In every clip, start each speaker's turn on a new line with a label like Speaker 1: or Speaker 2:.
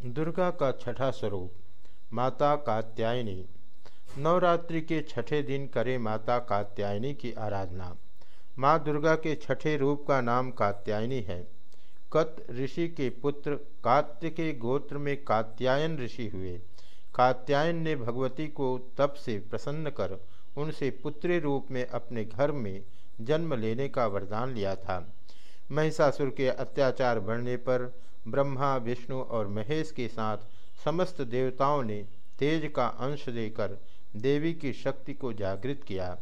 Speaker 1: दुर्गा का छठा स्वरूप, माता कात्यायनी। नवरात्रि के छठे दिन करें माता कात्यायनी की आराधना। माँ दुर्गा के छठे रूप का नाम कात्यायनी है। कत ऋषि के पुत्र कात्य के गोत्र में कात्यायन ऋषि हुए। कात्यायन ने भगवती को तप से प्रसन्न कर उनसे पुत्री रूप में अपने घर में जन्म लेने का वरदान लिया था। महिषासुर के अत्याचार बढ़ने पर ब्रह्मा, विष्णु और महेश के साथ समस्त देवताओं ने तेज का अंश देकर देवी की शक्ति को जागृत किया।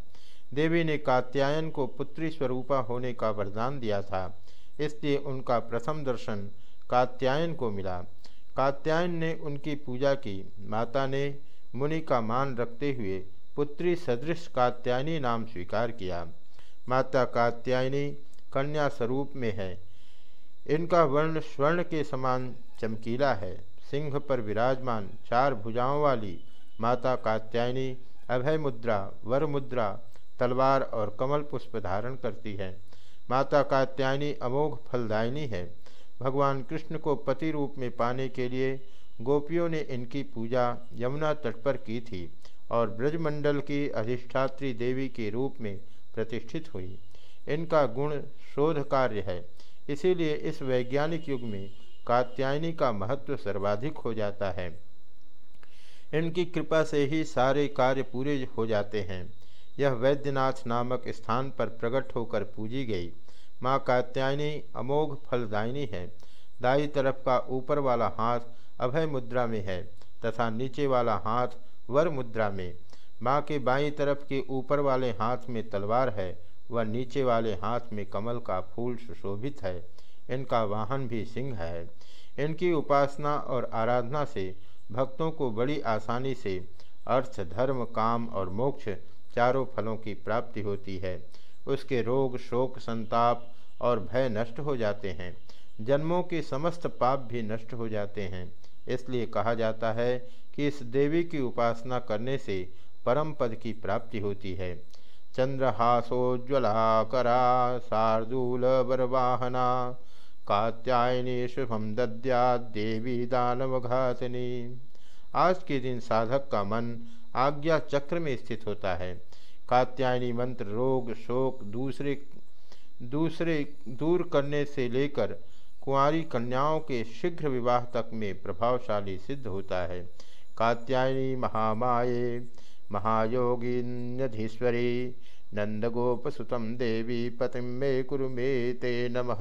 Speaker 1: देवी ने कात्यायन को पुत्री स्वरूपा होने का वरदान दिया था, इसलिए उनका प्रथम दर्शन कात्यायन को मिला। कात्यायन ने उनकी पूजा की। माता ने मुनि का मान रखते हुए पुत्री सदृश कात्यायनी नाम स्वीकार किया। माता कात्यायनी कन्या स्वरूप में है। इनका वर्ण स्वर्ण के समान चमकीला है। सिंह पर विराजमान चार भुजाओं वाली माता कात्यायनी, अभय मुद्रा, वर मुद्रा, तलवार और कमल पुष्प धारण करती है। माता कात्यायनी अमोघ फलदायिनी है। भगवान कृष्ण को पति रूप में पाने के लिए गोपियों ने इनकी पूजा यमुना तट पर की थी और ब्रजमंडल की अधिष्ठात्री देवी के रूप में प्रतिष्ठित हुई। इनका गुण शोध कार्य है। इसीलिए इस वैज्ञानिक युग में कात्यायनी का महत्व सर्वाधिक हो जाता है। इनकी कृपा से ही सारे कार्य पूरे हो जाते हैं। यह वैद्यनाथ नामक स्थान पर प्रकट होकर पूजी गई। माँ कात्यायनी अमोघ फलदायिनी है। दाई तरफ़ का ऊपर वाला हाथ अभय मुद्रा में है तथा नीचे वाला हाथ वर मुद्रा में। माँ के बाई तरफ़ के ऊपर वाले हाथ में तलवार है। वह नीचे वाले हाथ में कमल का फूल सुशोभित है। इनका वाहन भी सिंह है। इनकी उपासना और आराधना से भक्तों को बड़ी आसानी से अर्थ, धर्म, काम और मोक्ष चारों फलों की प्राप्ति होती है। उसके रोग, शोक, संताप और भय नष्ट हो जाते हैं। जन्मों के समस्त पाप भी नष्ट हो जाते हैं। इसलिए कहा जाता है कि इस देवी की उपासना करने से परम पद की प्राप्ति होती है। चंद्रहासोज्वलाकरा शार्दूलवरवाहना, कात्यायनी शुभम दद्या देवी दानवघातिनी आज के दिन साधक का मन आज्ञा चक्र में स्थित होता है। कात्यायनी मंत्र रोग, शोक दूसरे दूसरे दूर करने से लेकर कुंवारी कन्याओं के शीघ्र विवाह तक में प्रभावशाली सिद्ध होता है। कात्यायनी महामाये महायोगिन्यधीश्वरी नंदगोपसुत देवी पति मे कुरु मे ते नमः।